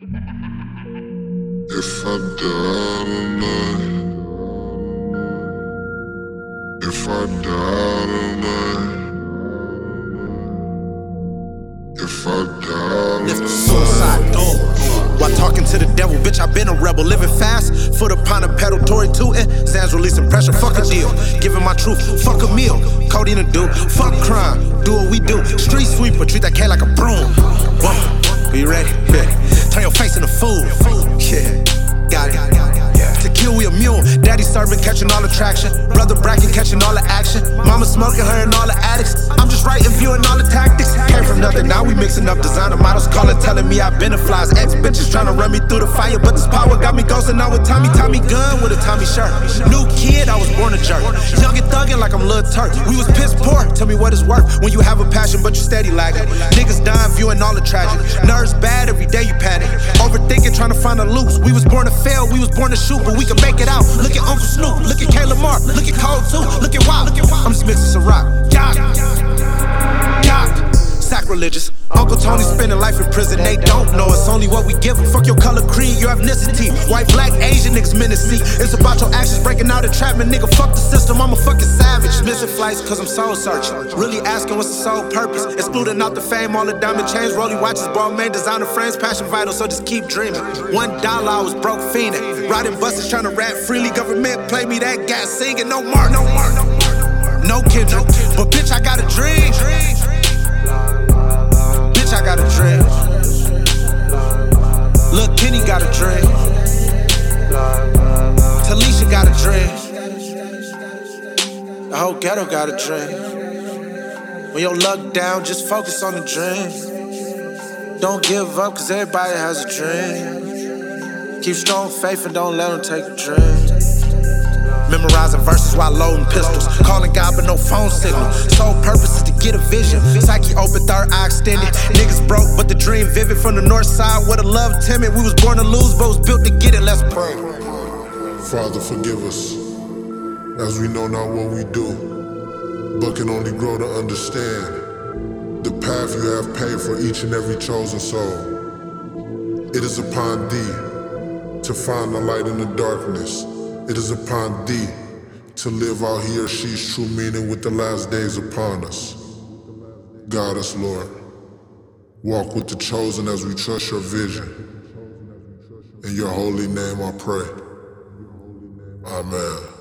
If I die tonight, if I die tonight, if I die tonight, suicide door. While talking to the devil, bitch, I been a rebel. Living fast, foot upon a pedal, Tory tootin'. Sands releasing pressure, fuck a deal. Giving my truth, fuck a meal. Codeine a do, fuck crime, do what we do. Street sweeper, treat that cat like a broom. Serving, catching all the traction. Brother bracket, catching all the action. Mama smoking, her and all the addicts. I'm just writing, viewing all the tactics. Came from nothing, now we mixing up designer models. Calling, telling me I've been a flies. Ex bitches trying to run me through the fire, but this power got me ghosting out with Tommy. Tommy gun with a Tommy shirt. New kid, I was born a jerk. Young and thuggin' like I'm Lil Turk. We was piss poor, tell me what it's worth. When you have a passion, but you steady lagging. Niggas dying, viewing all the tragic. Nerves bad, every day you panic. Overthinking, trying to find a loose. We was born to fail, we was born to shoot, but we can make it out. Look at Uncle Snoop, look at Kayla Mark, look at Cole too, look at Wild. I'm just mixing some rock. Sacrilegious. Uncle Tony spending life in prison. They don't know it's only what we give 'em. Fuck your color, creed, your ethnicity. White, black, Asian niggas menacing. It's about your actions breaking out entrapment. Nigga, fuck the system. I'm a fucking savage. Missing flights cause I'm soul searching. Really asking what's the sole purpose. Excluding out the fame, all the diamond chains, rolling watches, ball man, designer frames, passion vital. So just keep dreaming. One dollar, I was broke fiending. Riding buses trying to rap freely. Government play me that gas singing. No more, no more, no more. No Kendrick, but bitch, I got dream. Talisha got a dream. The whole ghetto got a dream. When your luck down, just focus on the dream. Don't give up, cause everybody has a dream. Keep strong faith and don't let them take a dream. Memorizing verses while loading pistols. Calling God, but no phone signal. Sole purpose is to get a vision. Psyche open, third eye extended. Dream vivid from the north side where the love timid. We was born to lose, but was built to get it. Let's pray. Father, forgive us, as we know not what we do, but can only grow to understand the path you have paved for each and every chosen soul. It is upon thee to find the light in the darkness. It is upon thee to live out he or she's true meaning with the last days upon us. Guide us, Lord. Walk with the chosen as we trust your vision. In your holy name I pray. Amen.